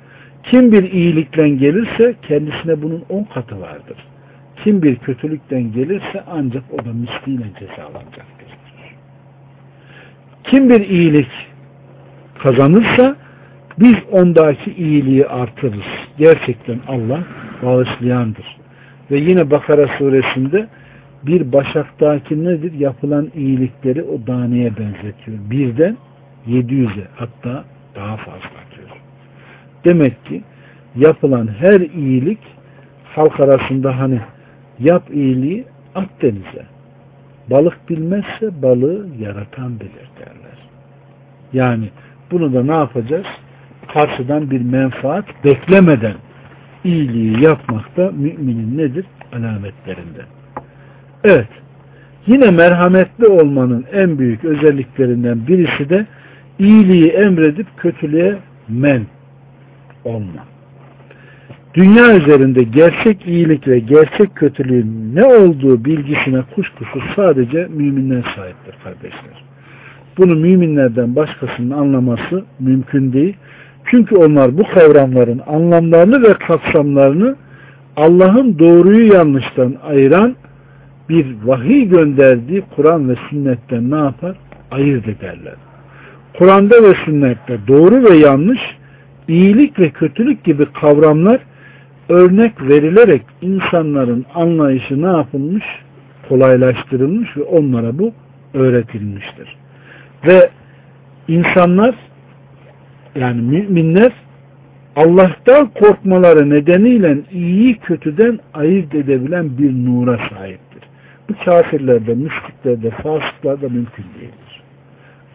Kim bir iyilikten gelirse kendisine bunun on katı vardır. Kim bir kötülükten gelirse ancak o da misliyle cezalanacaktır. Kim bir iyilik kazanırsa biz ondaki iyiliği artırırız. Gerçekten Allah bağışlayandır. Ve yine Bakara suresinde bir başaktaki nedir? Yapılan iyilikleri o daneye benzetiyor. Birden 700'e hatta daha fazla diyor. Demek ki yapılan her iyilik halk arasında hani yap iyiliği at denize. Balık bilmezse balığı yaratan bilir derler. Yani bunu da ne yapacağız? Karşıdan bir menfaat beklemeden iyiliği yapmak da müminin nedir? Alametlerinden. Evet. Yine merhametli olmanın en büyük özelliklerinden birisi de iyiliği emredip kötülüğe men olma. Dünya üzerinde gerçek iyilik ve gerçek kötülüğün ne olduğu bilgisine kuşkusuz sadece müminler sahiptir kardeşler. Bunu müminlerden başkasının anlaması mümkün değil. Çünkü onlar bu kavramların anlamlarını ve kapsamlarını Allah'ın doğruyu yanlıştan ayıran bir vahiy gönderdiği Kur'an ve sünnetten ne yapar? Ayırt ederler. Kur'an'da ve sünnette doğru ve yanlış, iyilik ve kötülük gibi kavramlar örnek verilerek insanların anlayışı ne yapılmış? Kolaylaştırılmış ve onlara bu öğretilmiştir. Ve insanlar yani müminler Allah'tan korkmaları nedeniyle iyiyi kötüden ayırt edebilen bir nura sahiptir. Bu kafirlerde, müşriklerde, fasıklarda mümkün değildir.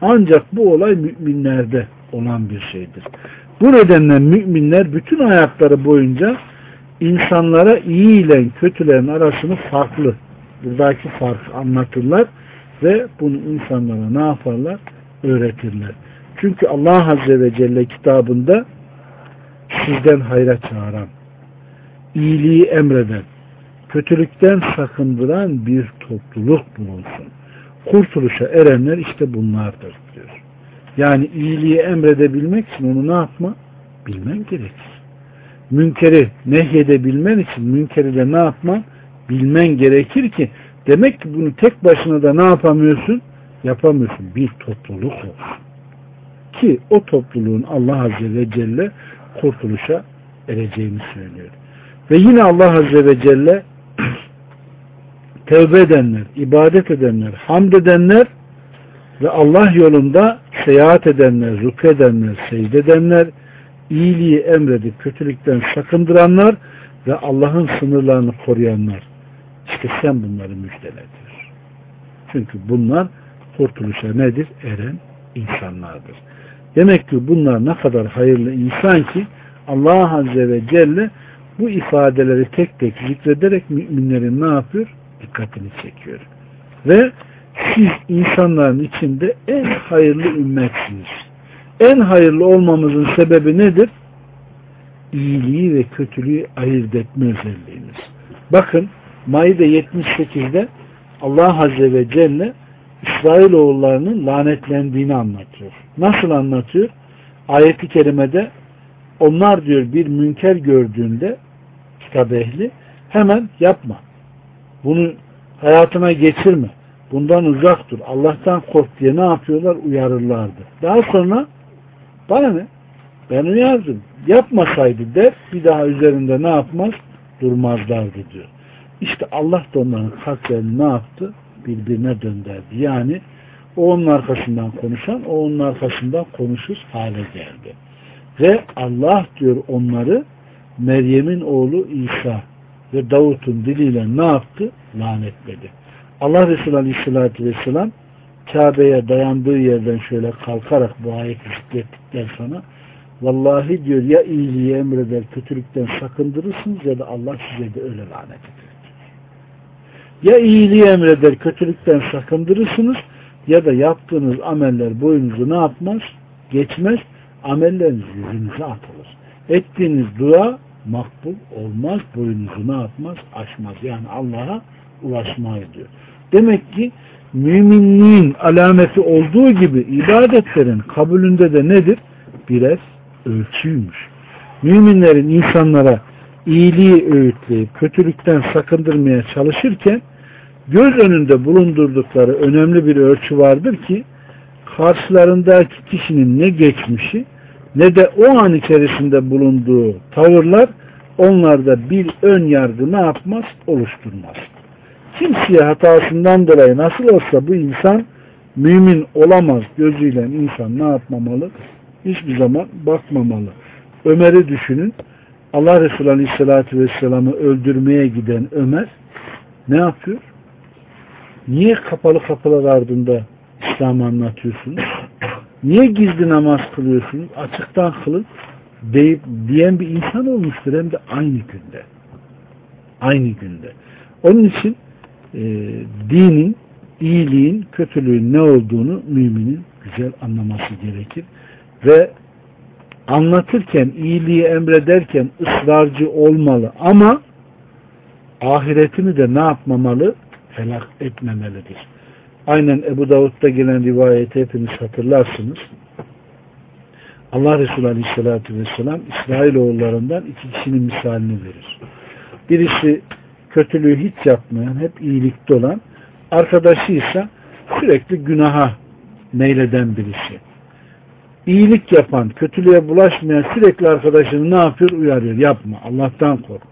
Ancak bu olay müminlerde olan bir şeydir. Bu nedenle müminler bütün hayatları boyunca insanlara iyi ile kötülerin arasını farklı, buradaki farkı anlatırlar ve bunu insanlara ne yaparlar? Öğretirler. Çünkü Allah Azze ve Celle kitabında sizden hayra çağıran, iyiliği emreden, kötülükten sakındıran bir topluluk bulunsun. Kurtuluşa erenler işte bunlardır diyor. Yani iyiliği emredebilmek için onu ne yapma? Bilmen gerekir. Münkeri nehyedebilmen için münkeri de ne yapma? Bilmen gerekir ki demek ki bunu tek başına da ne yapamıyorsun? Yapamıyorsun. Bir topluluk olsun. Ki o topluluğun Allah Azze ve Celle kurtuluşa ereceğini söylüyor. Ve yine Allah Azze ve Celle *clears throat* tevbe edenler, ibadet edenler, hamd edenler ve Allah yolunda seyahat edenler, rükü edenler, secde edenler, iyiliği emredip kötülükten sakındıranlar ve Allah'ın sınırlarını koruyanlar. İşte sen bunları müjdeledir. Çünkü bunlar kurtuluşa nedir? Eren insanlardır. Demek ki bunlar ne kadar hayırlı insan ki Allah Azze ve Celle bu ifadeleri tek tek zikrederek müminlerin ne yapıyor? Dikkatini çekiyor. Ve siz insanların içinde en hayırlı ümmetsiniz. En hayırlı olmamızın sebebi nedir? İyiliği ve kötülüğü ayırt etme özelliğimiz. Bakın Maide 78'de Allah Azze ve Celle İsrailoğullarının lanetlendiğini anlatıyor. Nasıl anlatıyor? Ayet-i kerimede onlar diyor bir münker gördüğünde kitap ehli hemen yapma. Bunu hayatına geçirme. Bundan uzak dur. Allah'tan kork diye ne yapıyorlar? Uyarırlardı. Daha sonra bana ne? Ben uyardım. Yapmasaydı der bir daha üzerinde ne yapmaz? Durmazlardı diyor. İşte Allah da onların kalplerini ne yaptı? Birbirine dönderdi. Yani o onun arkasından konuşan, o onun arkasından konuşur hale geldi. Ve Allah diyor onları Meryem'in oğlu İsa ve Davut'un diliyle ne yaptı? Lanetledi. Allah Resulü Aleyhisselatü Vesselam Kabe'ye dayandığı yerden şöyle kalkarak bu ayeti zikrettikten sonra vallahi diyor ya iyiliği emreder kötülükten sakındırırsınız ya da Allah size de öyle lanet eder. Ya iyiliği emreder kötülükten sakındırırsınız ya da yaptığınız ameller boyunuzu ne yapmaz? Geçmez. Amelleriniz yüzünüze atılır. Ettiğiniz dua makbul olmaz. Boyunuzu ne yapmaz? Aşmaz. Yani Allah'a ulaşmayı diyor. Demek ki müminliğin alameti olduğu gibi ibadetlerin kabulünde de nedir? Birer ölçüymüş. Müminlerin insanlara iyiliği öğütleyip kötülükten sakındırmaya çalışırken göz önünde bulundurdukları önemli bir ölçü vardır ki karşılarındaki kişinin ne geçmişi ne de o an içerisinde bulunduğu tavırlar onlarda bir ön yargı ne yapmaz? Oluşturmaz. Kimseye hatasından dolayı nasıl olsa bu insan mümin olamaz gözüyle insan ne yapmamalı? Hiçbir zaman bakmamalı. Ömer'i düşünün. Allah Resulü Aleyhisselatü Vesselam'ı öldürmeye giden Ömer ne yapıyor? Niye kapalı kapılar ardında İslam'ı anlatıyorsunuz? Niye gizli namaz kılıyorsunuz? Açıktan kılın deyip diyen bir insan olmuştur hem de aynı günde. Aynı günde. Onun için e, dinin, iyiliğin, kötülüğün ne olduğunu müminin güzel anlaması gerekir. Ve anlatırken, iyiliği emrederken ısrarcı olmalı ama ahiretini de ne yapmamalı? Helak etmemelidir. Aynen Ebu Davud'da gelen rivayeti hepiniz hatırlarsınız. Allah Resulü Aleyhisselatü Vesselam İsrailoğullarından iki kişinin misalini verir. Birisi kötülüğü hiç yapmayan, hep iyilikte olan, arkadaşı ise sürekli günaha meyleden birisi. İyilik yapan, kötülüğe bulaşmayan sürekli arkadaşını ne yapıyor? Uyarıyor. Yapma. Allah'tan kork.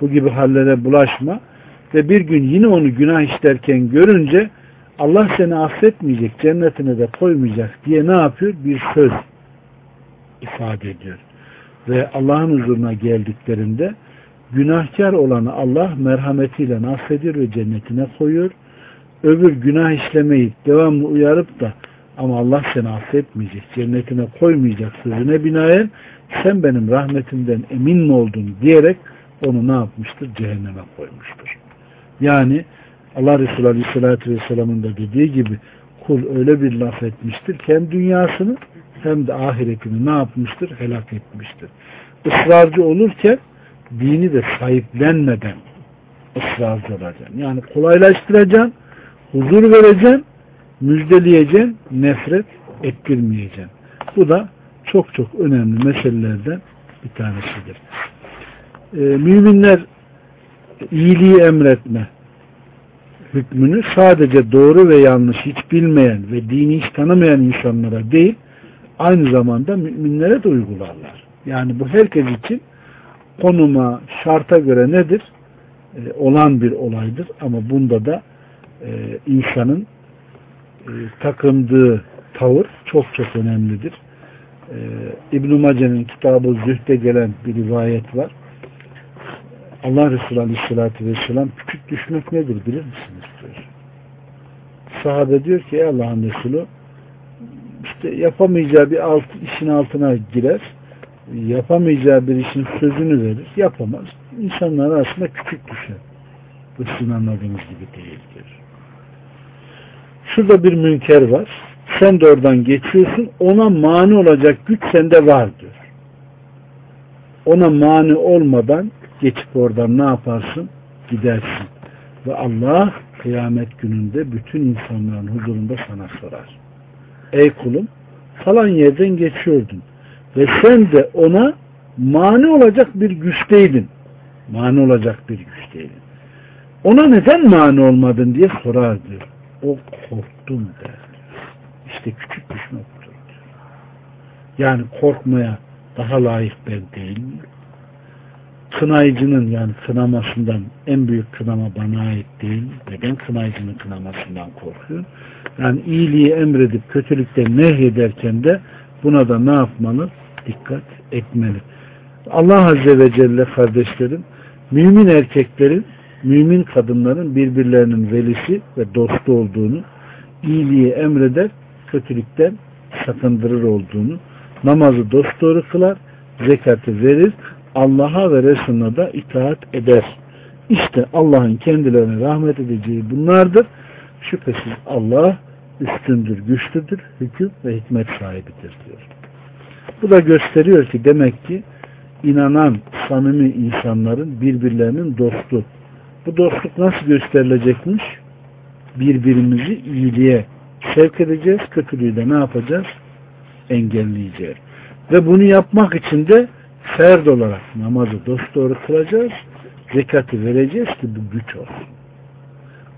Bu gibi hallere bulaşma. Ve bir gün yine onu günah işlerken görünce Allah seni affetmeyecek, cennetine de koymayacak diye ne yapıyor? Bir söz ifade ediyor. Ve Allah'ın huzuruna geldiklerinde günahkar olanı Allah merhametiyle affediyor ve cennetine koyuyor. Öbür günah işlemeyip devamlı uyarıp da ama Allah seni affetmeyecek, cennetine koymayacak sözüne binaen sen benim rahmetimden emin mi oldun diyerek onu ne yapmıştır? Cehenneme koymuştur. Yani Allah Resulü Aleyhisselatü Vesselam'ın da dediği gibi kul öyle bir laf etmiştir hem dünyasını hem de ahiretini ne yapmıştır? Helak etmiştir. Israrcı olurken dini de sahiplenmeden ısrarcı olacaksın. Yani kolaylaştıracaksın, huzur vereceksin, müjdeleyeceksin, nefret ettirmeyeceksin. Bu da çok çok önemli meselelerden bir tanesidir. Ee, müminler iyiliği emretme hükmünü sadece doğru ve yanlış hiç bilmeyen ve dini hiç tanımayan insanlara değil, aynı zamanda müminlere de uygularlar. Yani bu herkes için konuma, şarta göre nedir? Ee, olan bir olaydır. Ama bunda da e, insanın e, takındığı tavır çok çok önemlidir. E, İbn-i Mace'nin kitabı Zühd'e gelen bir rivayet var. Allah Resulü Aleyhisselatü Vesselam küçük düşmek nedir bilir misiniz? diyor. Sahabe diyor ki Allah'ın Resulü işte yapamayacağı bir alt, işin altına girer yapamayacağı bir işin sözünü verir. Yapamaz. İnsanlar arasında küçük düşer. Bu sizin anladığınız gibi değildir. Şurada bir münker var. Sen de oradan geçiyorsun. Ona mani olacak güç sende var diyor. Ona mani olmadan geçip oradan ne yaparsın? Gidersin. Ve Allah kıyamet gününde bütün insanların huzurunda sana sorar. Ey kulum falan yerden geçiyordun ve sen de ona mani olacak bir güçteydin. Mani olacak bir güçteydin. Ona neden mani olmadın diye sorar diyor. O korktum der. İşte küçük düşmek budur. Yani korkmaya daha layık ben değil mi? Kınayıcının yani kınamasından en büyük kınama bana ait değil? Neden kınayıcının kınamasından korkuyor? Yani iyiliği emredip kötülükten nehyederken de buna da ne yapmalı? dikkat etmeli. Allah Azze ve Celle kardeşlerim, mümin erkeklerin, mümin kadınların birbirlerinin velisi ve dostu olduğunu, iyiliği emreder, kötülükten sakındırır olduğunu, namazı dosdoğru kılar, zekatı verir, Allah'a ve Resulüne da itaat eder. İşte Allah'ın kendilerine rahmet edeceği bunlardır. Şüphesiz Allah üstündür, güçlüdür, hüküm ve hikmet sahibidir diyor. Bu da gösteriyor ki demek ki inanan samimi insanların birbirlerinin dostu. Bu dostluk nasıl gösterilecekmiş? birbirimizi iyiliğe sevk edeceğiz. Kötülüğü de ne yapacağız? Engelleyeceğiz. Ve bunu yapmak için de ferd olarak namazı dosdoğru kılacağız. Zekatı vereceğiz ki bu güç olsun.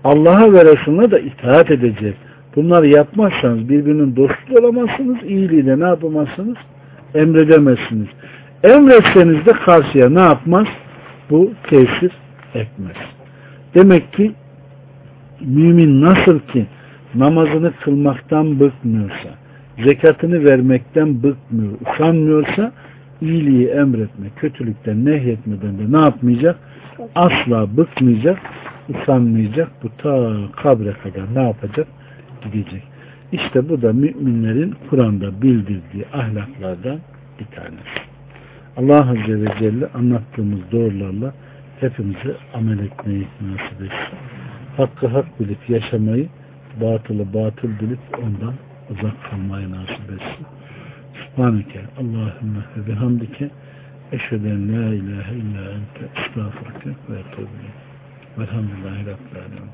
Allah'a ve Resulüne de itaat edeceğiz. Bunları yapmazsanız birbirinin dostu olamazsınız. iyiliği de ne yapamazsınız? Emredemezsiniz. Emretseniz de karşıya ne yapmaz? Bu tesir etmez. Demek ki mümin nasıl ki namazını kılmaktan bıkmıyorsa, zekatını vermekten bıkmıyor, usanmıyorsa iyiliği emretme, kötülükten nehyetmeden de ne yapmayacak? Asla bıkmayacak, usanmayacak. Bu ta kabre kadar ne yapacak? Gidecek. İşte bu da müminlerin Kur'an'da bildirdiği ahlaklardan bir tanesi. Allah Azze ve Celle anlattığımız doğrularla hepimize amel etmeyi nasip etsin. Hakkı hak bilip yaşamayı, batılı batıl bilip ondan uzak kalmayı nasip etsin. Subhaneke Allahümme ve bihamdike eşheden la ilahe illa ente estağfurke ve etubile. Velhamdülillahi Rabbil Alemin.